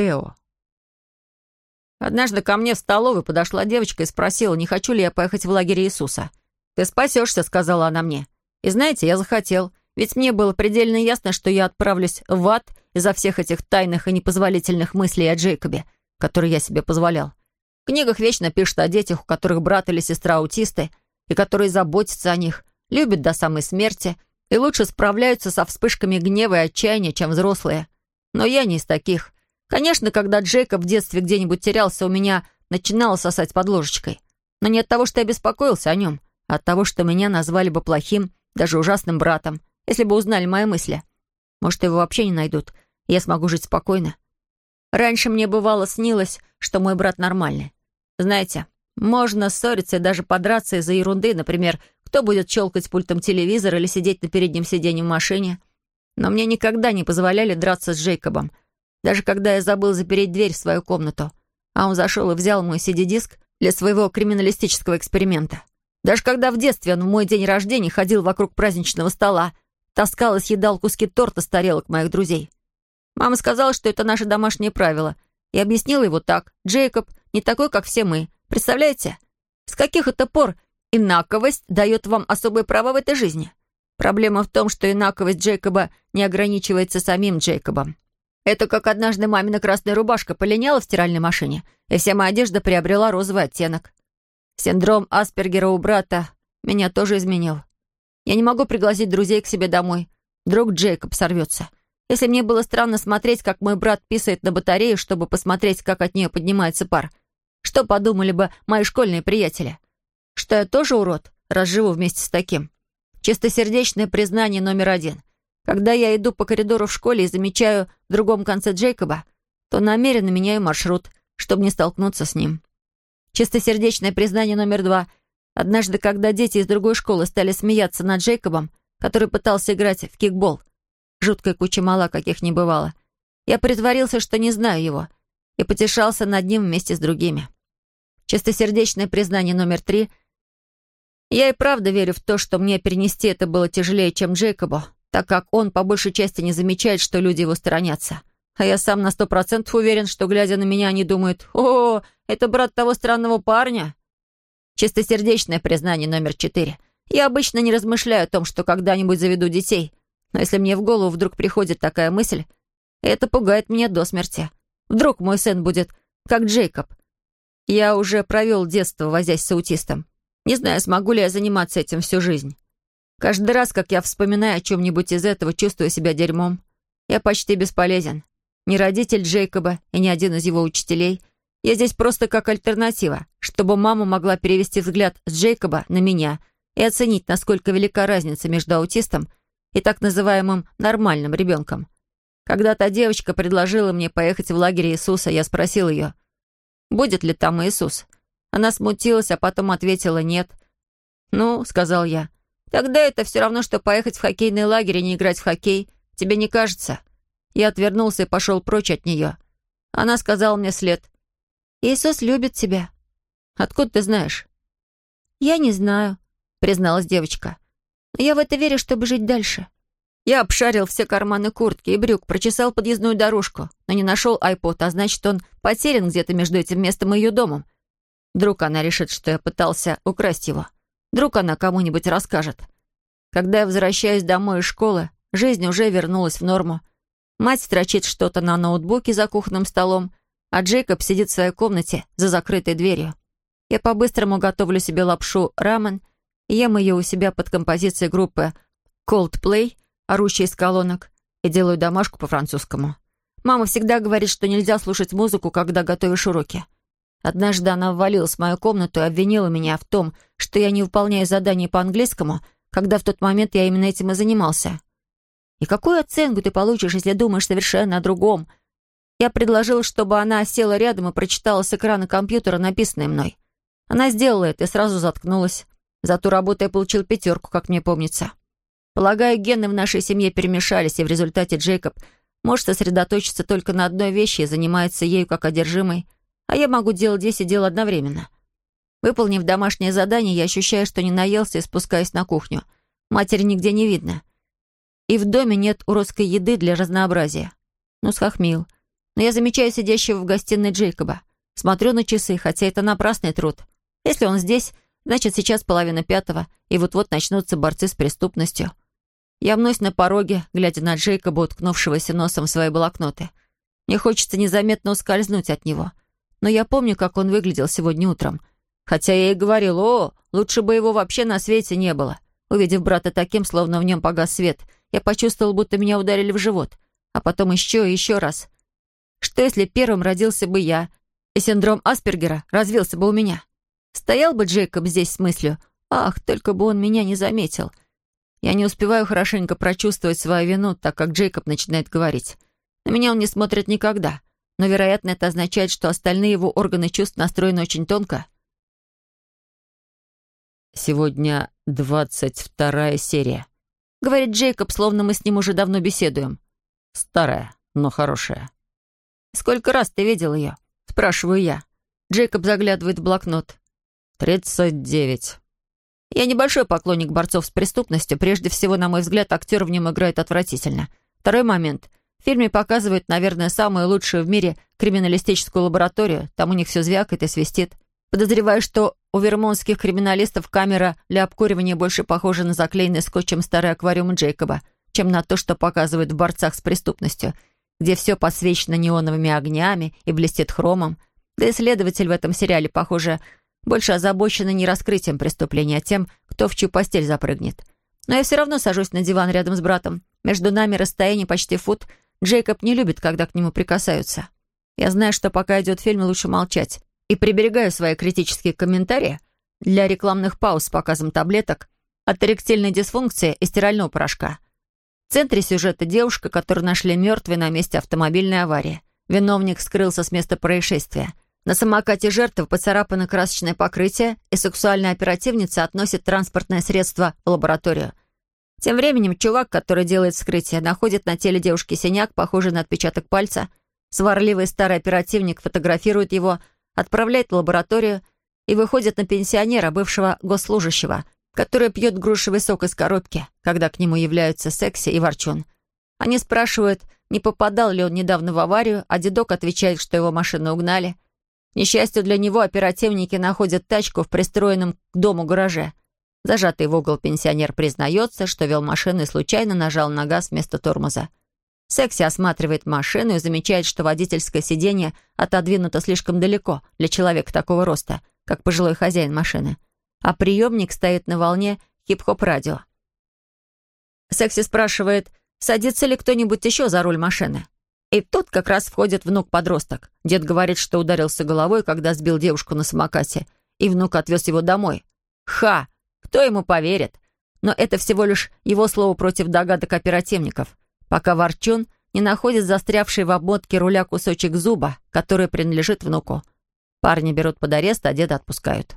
Тео. Однажды ко мне в столовую подошла девочка и спросила, не хочу ли я поехать в лагерь Иисуса. «Ты спасешься», — сказала она мне. И знаете, я захотел. Ведь мне было предельно ясно, что я отправлюсь в ад из-за всех этих тайных и непозволительных мыслей о Джейкобе, которые я себе позволял. В книгах вечно пишут о детях, у которых брат или сестра аутисты, и которые заботятся о них, любят до самой смерти и лучше справляются со вспышками гнева и отчаяния, чем взрослые. Но я не из таких. Конечно, когда Джейкоб в детстве где-нибудь терялся, у меня начинало сосать под ложечкой. Но не от того, что я беспокоился о нем, а от того, что меня назвали бы плохим, даже ужасным братом, если бы узнали мои мысли. Может, его вообще не найдут, и я смогу жить спокойно. Раньше мне бывало снилось, что мой брат нормальный. Знаете, можно ссориться и даже подраться из-за ерунды, например, кто будет щелкать пультом телевизора или сидеть на переднем сиденье в машине. Но мне никогда не позволяли драться с Джейкобом. Даже когда я забыл запереть дверь в свою комнату, а он зашел и взял мой CD-диск для своего криминалистического эксперимента. Даже когда в детстве он в мой день рождения ходил вокруг праздничного стола, таскал и съедал куски торта с тарелок моих друзей. Мама сказала, что это наше домашнее правило, и объяснила его так. Джейкоб не такой, как все мы. Представляете? С каких это пор инаковость дает вам особые права в этой жизни? Проблема в том, что инаковость Джейкоба не ограничивается самим Джейкобом. Это как однажды мамина красная рубашка полиняла в стиральной машине, и вся моя одежда приобрела розовый оттенок. Синдром Аспергера у брата меня тоже изменил. Я не могу пригласить друзей к себе домой. Друг Джейкоб сорвется. Если мне было странно смотреть, как мой брат писает на батарею, чтобы посмотреть, как от нее поднимается пар, что подумали бы мои школьные приятели? Что я тоже урод, раз живу вместе с таким? Чистосердечное признание номер один. Когда я иду по коридору в школе и замечаю в другом конце Джейкоба, то намеренно меняю маршрут, чтобы не столкнуться с ним. Чистосердечное признание номер два. Однажды, когда дети из другой школы стали смеяться над Джейкобом, который пытался играть в кикбол, жуткая куча мала, каких не бывало, я притворился, что не знаю его, и потешался над ним вместе с другими. Чистосердечное признание номер три. Я и правда верю в то, что мне перенести это было тяжелее, чем Джейкобу, так как он по большей части не замечает, что люди его сторонятся. А я сам на сто процентов уверен, что, глядя на меня, они думают, «О, это брат того странного парня». Чистосердечное признание номер четыре. Я обычно не размышляю о том, что когда-нибудь заведу детей. Но если мне в голову вдруг приходит такая мысль, это пугает меня до смерти. Вдруг мой сын будет как Джейкоб. Я уже провел детство, возясь с аутистом. Не знаю, смогу ли я заниматься этим всю жизнь. Каждый раз, как я вспоминаю о чем-нибудь из этого, чувствую себя дерьмом. Я почти бесполезен ни родитель Джейкоба и ни один из его учителей. Я здесь просто как альтернатива, чтобы мама могла перевести взгляд с Джейкоба на меня и оценить, насколько велика разница между аутистом и так называемым нормальным ребенком. Когда та девочка предложила мне поехать в лагерь Иисуса, я спросил ее, будет ли там Иисус. Она смутилась, а потом ответила «нет». «Ну», — сказал я, — «тогда это все равно, что поехать в хоккейный лагерь и не играть в хоккей. Тебе не кажется?» Я отвернулся и пошел прочь от нее. Она сказала мне след. «Иисус любит тебя». «Откуда ты знаешь?» «Я не знаю», — призналась девочка. «Но я в это верю, чтобы жить дальше». Я обшарил все карманы куртки и брюк, прочесал подъездную дорожку, но не нашел айпод, а значит, он потерян где-то между этим местом и ее домом. Вдруг она решит, что я пытался украсть его. Вдруг она кому-нибудь расскажет. Когда я возвращаюсь домой из школы, жизнь уже вернулась в норму. Мать строчит что-то на ноутбуке за кухонным столом, а Джейкоб сидит в своей комнате за закрытой дверью. Я по-быстрому готовлю себе лапшу рамен, ем ее у себя под композицией группы Coldplay, орущей из колонок, и делаю домашку по-французскому. Мама всегда говорит, что нельзя слушать музыку, когда готовишь уроки. Однажды она ввалилась в мою комнату и обвинила меня в том, что я не выполняю задание по английскому, когда в тот момент я именно этим и занимался. И какую оценку ты получишь, если думаешь совершенно о другом? Я предложила, чтобы она села рядом и прочитала с экрана компьютера написанное мной. Она сделала это и сразу заткнулась. За ту работу я получил пятерку, как мне помнится. Полагаю, гены в нашей семье перемешались, и в результате Джейкоб может сосредоточиться только на одной вещи и занимается ею как одержимой, а я могу делать десять дел одновременно. Выполнив домашнее задание, я ощущаю, что не наелся и спускаюсь на кухню. Матери нигде не видно и в доме нет уродской еды для разнообразия. Ну, схохмил. Но я замечаю сидящего в гостиной Джейкоба. Смотрю на часы, хотя это напрасный труд. Если он здесь, значит, сейчас половина пятого, и вот-вот начнутся борцы с преступностью. Я мнусь на пороге, глядя на Джейкоба, уткнувшегося носом в свои блокноты. Мне хочется незаметно ускользнуть от него. Но я помню, как он выглядел сегодня утром. Хотя я и говорил, о, лучше бы его вообще на свете не было. Увидев брата таким, словно в нем погас свет, я почувствовал, будто меня ударили в живот. А потом еще и еще раз. Что если первым родился бы я, и синдром Аспергера развился бы у меня? Стоял бы Джейкоб здесь с мыслью, ах, только бы он меня не заметил. Я не успеваю хорошенько прочувствовать свою вину, так как Джейкоб начинает говорить. На меня он не смотрит никогда, но, вероятно, это означает, что остальные его органы чувств настроены очень тонко. «Сегодня двадцать вторая серия», — говорит Джейкоб, словно мы с ним уже давно беседуем. «Старая, но хорошая». «Сколько раз ты видел ее?» — спрашиваю я. Джейкоб заглядывает в блокнот. «Тридцать девять». Я небольшой поклонник борцов с преступностью. Прежде всего, на мой взгляд, актер в нем играет отвратительно. Второй момент. В фильме показывают, наверное, самую лучшую в мире криминалистическую лабораторию. Там у них все звякает и свистит. Подозреваю, что у вермонтских криминалистов камера для обкуривания больше похожа на заклеенный скотчем старый аквариум Джейкоба, чем на то, что показывают в борцах с преступностью, где все подсвечено неоновыми огнями и блестит хромом. Да и следователь в этом сериале, похоже, больше озабочена не раскрытием преступления, а тем, кто в чью постель запрыгнет. Но я все равно сажусь на диван рядом с братом. Между нами расстояние почти фут. Джейкоб не любит, когда к нему прикасаются. Я знаю, что пока идет фильм, лучше молчать. И приберегаю свои критические комментарии для рекламных пауз с показом таблеток от эректильной дисфункции и стирального порошка. В центре сюжета девушка, которую нашли мертвой на месте автомобильной аварии. Виновник скрылся с места происшествия. На самокате жертвы поцарапано красочное покрытие, и сексуальная оперативница относит транспортное средство в лабораторию. Тем временем чувак, который делает вскрытие, находит на теле девушки синяк, похожий на отпечаток пальца. Сварливый старый оперативник фотографирует его, отправляет в лабораторию и выходит на пенсионера, бывшего госслужащего, который пьет грушевый сок из коробки, когда к нему являются Секси и Ворчун. Они спрашивают, не попадал ли он недавно в аварию, а дедок отвечает, что его машину угнали. К несчастью для него, оперативники находят тачку в пристроенном к дому гараже. Зажатый в угол пенсионер признается, что вел машину и случайно нажал на газ вместо тормоза. Секси осматривает машину и замечает, что водительское сиденье отодвинуто слишком далеко для человека такого роста, как пожилой хозяин машины. А приемник стоит на волне хип-хоп-радио. Секси спрашивает, садится ли кто-нибудь еще за руль машины. И тут как раз входит внук-подросток. Дед говорит, что ударился головой, когда сбил девушку на самокате, и внук отвез его домой. Ха! Кто ему поверит? Но это всего лишь его слово против догадок оперативников, пока Ворчун не находит застрявший в обмотке руля кусочек зуба, который принадлежит внуку. Парни берут под арест, а деда отпускают.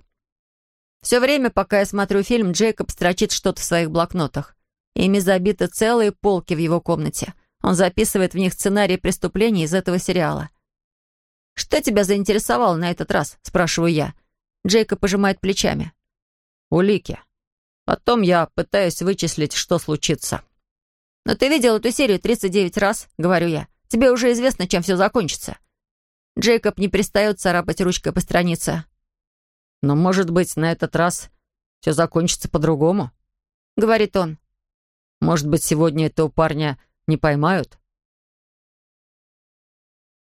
Все время, пока я смотрю фильм, Джейкоб строчит что-то в своих блокнотах. Ими забиты целые полки в его комнате. Он записывает в них сценарии преступлений из этого сериала. «Что тебя заинтересовало на этот раз?» — спрашиваю я. Джейкоб пожимает плечами. «Улики. Потом я пытаюсь вычислить, что случится». «Но ты видел эту серию 39 раз?» — говорю я. «Тебе уже известно, чем все закончится». Джейкоб не перестает царапать ручкой по странице. «Но, может быть, на этот раз все закончится по-другому?» — говорит он. «Может быть, сегодня этого парня не поймают?